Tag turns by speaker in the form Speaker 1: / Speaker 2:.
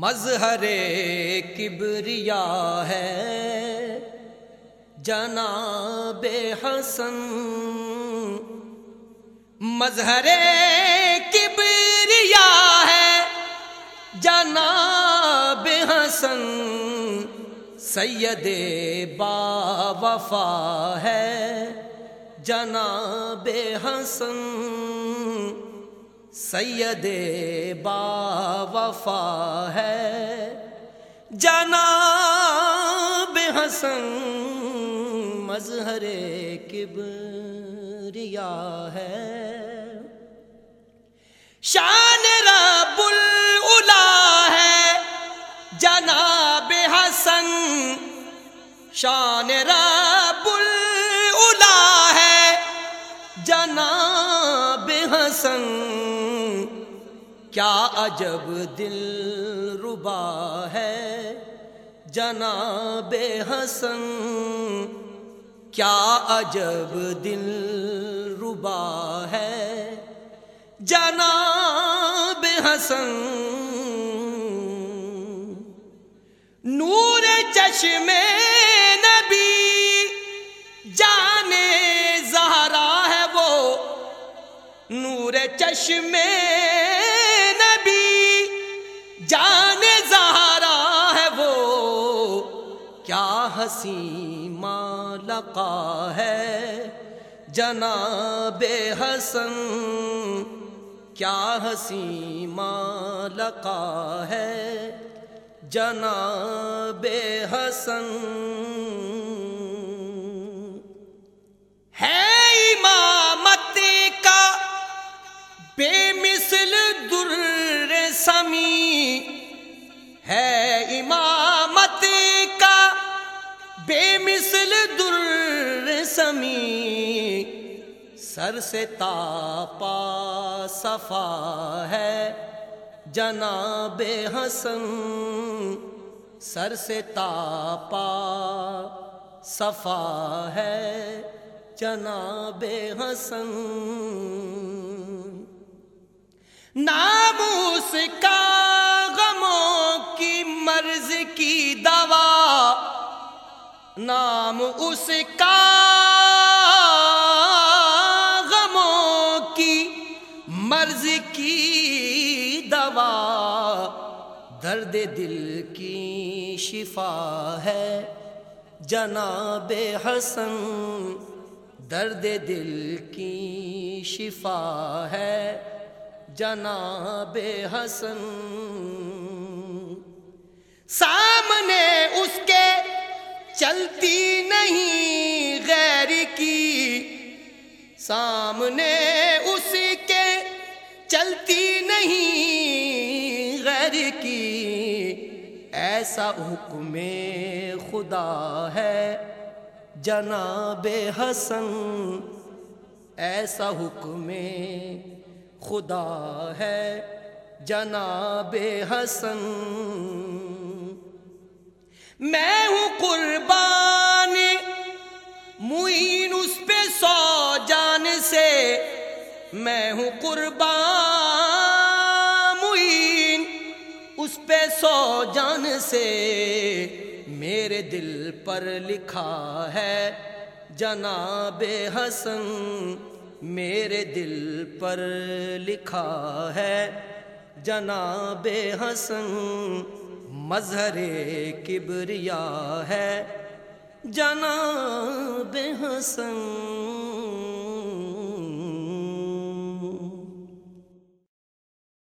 Speaker 1: مظہر کبریا ہے۔ جناب حسن، مظہر کبریا ہے۔ جناب حسن، سید با وفا ہے۔ جناب حسن سید با وفا ہے۔ جناب حسن مظہر کبریا ہے۔ شان رب الا ہے۔ جناب حسن شان رب الا ہے۔ جناب حسن، کیا عجب دل ربا ہے؟ جناب حسن، کیا عجب دل ربا ہے؟ جناب حسن، نور چشم نور چشم نبی جانے زہرا ہے وہ، کیا ہنسی مالقا ہے؟ جناب حسن، کیا ہنسی مالقا ہے؟ جناب حسن سمی، سر سے تاپا صفا ہے۔ جناب حسن، سر سے تاپا صفا ہے۔ جناب حسن، نام اس کا غموں کی مرض کی دوا۔ نام اس کا مرض کی دوا، درد دل کی شفا ہے۔ جناب حسن، درد دل کی شفا ہے۔ جناب حسن، سامنے اس کے چلتی نہیں غیر کی۔ سامنے اس چلتی نہیں غیر کی۔ ایسا حکم خدا ہے جناب حسن۔ ایسا حکم خدا ہے جناب حسن۔ میں ہوں قربان میں ہوں قربان معین، اس پہ سو جان سے میرے دل پر لکھا ہے، جناب حسن، میرے دل پر لکھا ہے، جناب حسن، مظہر کبریا ہے، جناب حسن۔